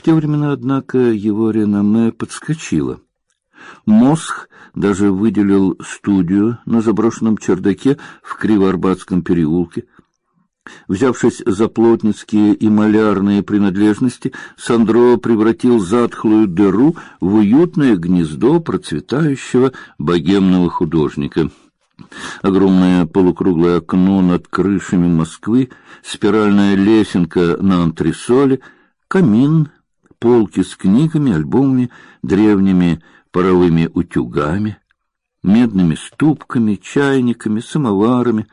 В те времена, однако, его реноме подскочило. Мосх даже выделил студию на заброшенном чердаке в Кривоарбатском переулке. Взявшись за плотницкие и малярные принадлежности, Сандро превратил затхлую дыру в уютное гнездо процветающего богемного художника. Огромное полукруглое окно над крышами Москвы, спиральная лесенка на антресоле, камин, полки с книгами, альбомами, древними паровыми утюгами, медными ступками, чайниками, самоварами.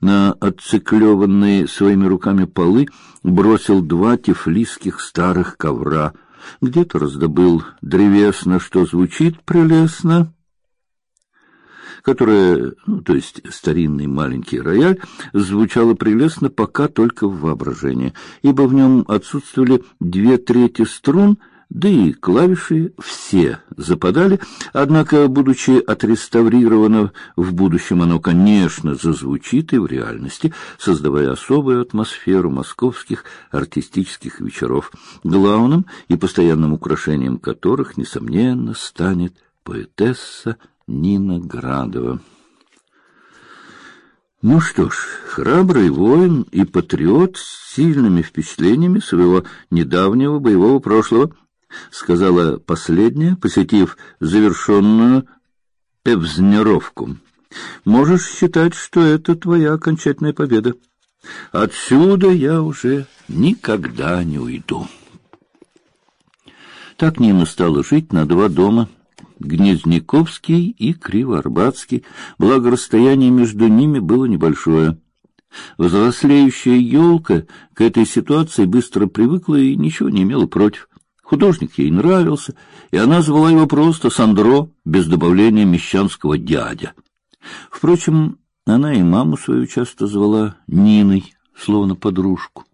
На отциклеванные своими руками полы бросил два тифлисских старых ковра. Где-то раздобыл древесно, что звучит прелестно, которое, ну, то есть старинный маленький рояль, звучало прелестно пока только в воображении, ибо в нем отсутствовали две трети струн — да и клавиши все западали, однако, будучи отреставрировано в будущем, оно, конечно, зазвучит и в реальности, создавая особую атмосферу московских артистических вечеров, главным и постоянным украшением которых, несомненно, станет поэтесса Нина Градова. Ну что ж, храбрый воин и патриот с сильными впечатлениями своего недавнего боевого прошлого —— сказала последняя, посетив завершенную эвзнеровку. — Можешь считать, что это твоя окончательная победа. Отсюда я уже никогда не уйду. Так Нина стала жить на два дома — Гнезняковский и Кривоарбатский, благо расстояние между ними было небольшое. Взрослеющая елка к этой ситуации быстро привыкла и ничего не имела против. Художник ей нравился, и она звала его просто Сандро, без добавления мещанского дядя. Впрочем, она и маму свою часто звала Ниной, словно подружку.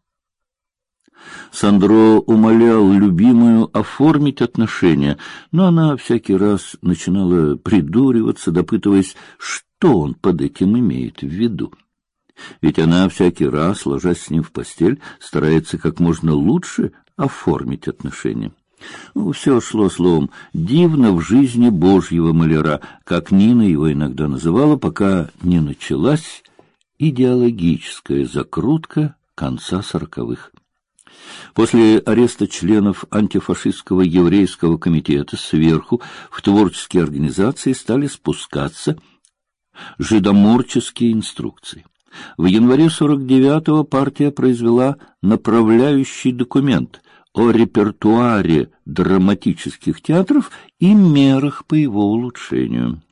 Сандро умолял любимую оформить отношения, но она всякий раз начинала придуриваться, допытываясь, что он под этим имеет в виду. Ведь она всякий раз, ложась с ним в постель, старается как можно лучше оформить отношения. Ну, все шло словом дивно в жизни Божьего маляра, как Нина его иногда называла, пока не началась идеологическая закрутка конца сороковых. После ареста членов антифашистского еврейского комитета сверху в творческие организации стали спускаться жидоморческие инструкции. В январе 49-го партия произвела направляющий документ о репертуаре драматических театров и мерах по его улучшению.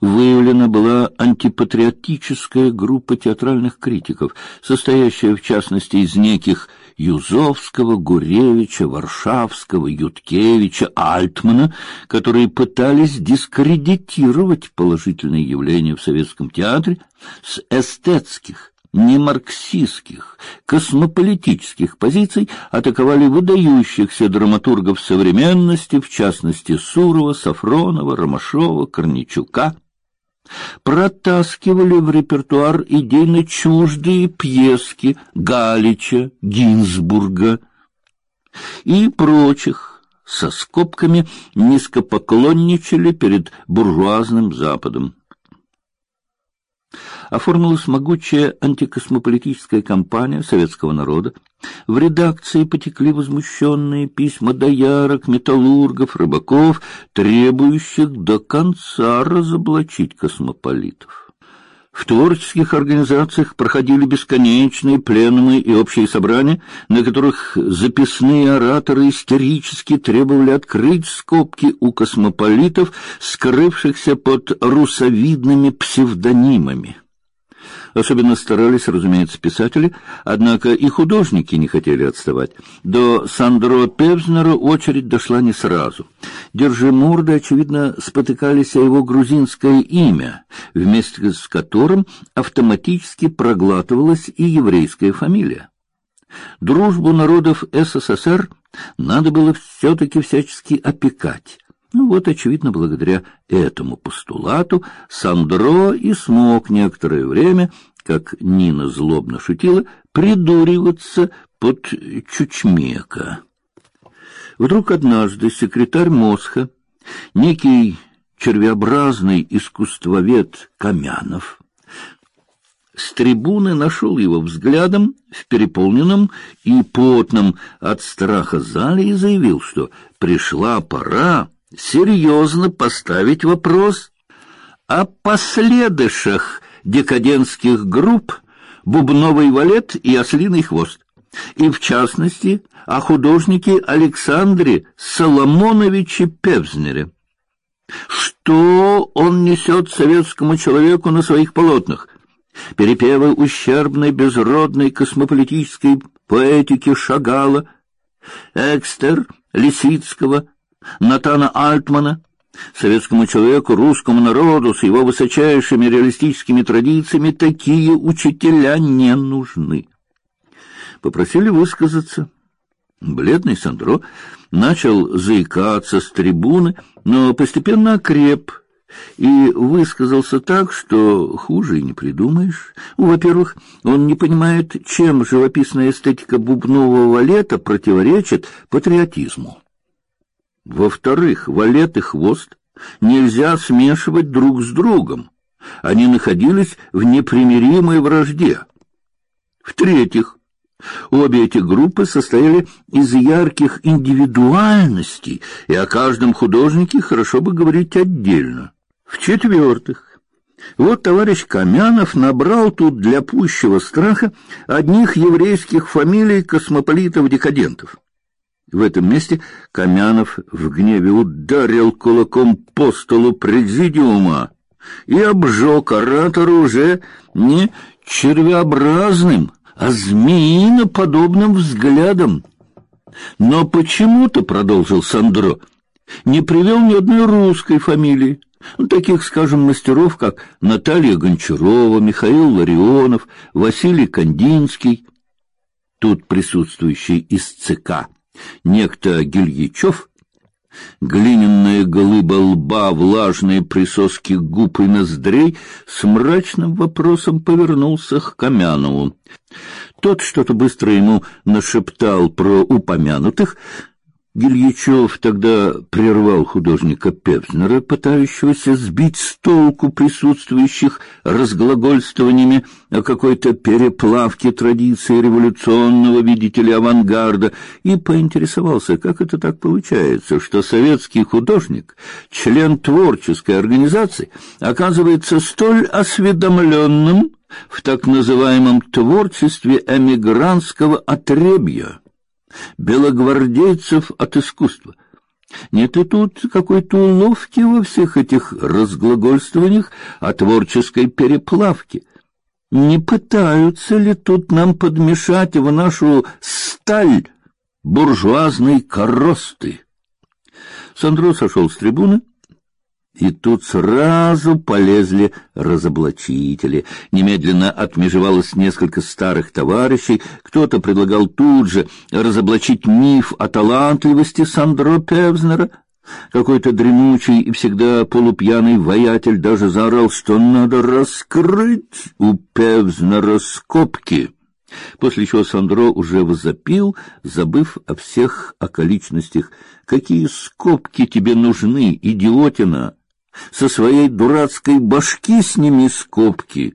Выявлена была антипатриотическая группа театральных критиков, состоящая в частности из неких Юзовского, Гуревича, Варшавского, Юткевича, Альтмана, которые пытались дискредитировать положительные явления в советском театре с эстетских, не марксистских, космополитических позиций атаковали выдающихся драматургов современности, в частности Сурова, Сафронова, Ромашова, Корничука, протаскивали в репертуар идейно чуждые пьески Галича, Гинзбурга и прочих, со скобками низкопоклонничали перед буржуазным Западом оформилась могучая антикосмополитическая кампания советского народа. В редакции потекли возмущенные письма доярок, металлургов, рыбаков, требующих до конца разоблачить космополитов. В творческих организациях проходили бесконечные пленумы и общие собрания, на которых записные ораторы истерически требовали открыть скобки у космополитов, скрывшихся под русовидными псевдонимами. Особенно старались, разумеется, писатели, однако и художники не хотели отставать. До Сандро Певзнера очередь дошла не сразу. Держимурды, очевидно, спотыкались о его грузинское имя, вместе с которым автоматически проглатывалась и еврейская фамилия. Дружбу народов СССР надо было все-таки всячески опекать. Ну вот, очевидно, благодаря этому постулату Сандро и смог некоторое время, как Нина злобно шутила, придуриваться под Чучмека. Вдруг однажды секретарь Мосха, некий червеобразный искусствовед Камянов, с трибуны нашел его взглядом в переполненном и потном от страха зале и заявил, что пришла пора серьезно поставить вопрос о последышах декадентских групп «Бубновый валет» и «Ослиный хвост», и, в частности, о художнике Александре Соломоновиче Певзнере. Что он несет советскому человеку на своих полотнах? Перепевы ущербной, безродной космополитической поэтики Шагала, Экстер, Лисицкого, Натана Альтмана, советскому человеку, русскому народу с его высочайшими реалистическими традициями такие учителя не нужны. Попросили высказаться. Бледный Сандро начал заикаться с трибуны, но постепенно окреп и высказался так, что хуже и не придумаешь. Во-первых, он не понимает, чем живописная эстетика бубнового валета противоречит патриотизму. Во-вторых, валет и хвост нельзя смешивать друг с другом. Они находились в непримиримой вражде. В-третьих, обе эти группы состояли из ярких индивидуальностей, и о каждом художнике хорошо бы говорить отдельно. В-четвертых, вот товарищ Камянов набрал тут для пущего страха одних еврейских фамилий космополитов-декадентов. В этом месте Камянов в гневе ударил кулаком по столу президиума и обжег оратора уже не червеобразным, а змеиноподобным взглядом. Но почему-то, продолжил Сандро, не привел ни одной русской фамилии, таких, скажем, мастеров, как Наталья Гончарова, Михаил Ларионов, Василий Кандинский, тут присутствующий из ЦК некто Гильячев, глиняная голыба лба, влажные присоски губ и ноздрей, с мрачным вопросом повернулся к Камянову. Тот что-то быстро ему нашептал про упомянутых, Гильячев тогда прервал художника Певзнера, пытающегося сбить с толку присутствующих разглагольствованиями о какой-то переплавке традиции революционного, видите ли, авангарда, и поинтересовался, как это так получается, что советский художник, член творческой организации, оказывается столь осведомленным в так называемом творчестве эмигрантского отребья белогвардейцев от искусства. Нет и тут какой-то уловки во всех этих разглагольствованиях о творческой переплавке. Не пытаются ли тут нам подмешать в нашу сталь буржуазной коросты? Сандро сошел с трибуны и тут сразу полезли разоблачители. Немедленно отмежевалось несколько старых товарищей. Кто-то предлагал тут же разоблачить миф о талантливости Сандро Певзнера. Какой-то дремучий и всегда полупьяный воятель даже заорал, что надо раскрыть у Певзнера скобки. После чего Сандро уже возопил, забыв о всех околичностях. «Какие скобки тебе нужны, идиотина?» Со своей дурацкой башки сними скобки.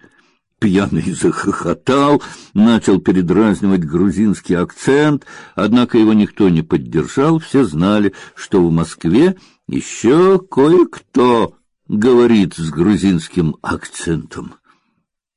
Пьяный захохотал, начал передразнивать грузинский акцент, однако его никто не поддержал, все знали, что в Москве еще кое-кто говорит с грузинским акцентом.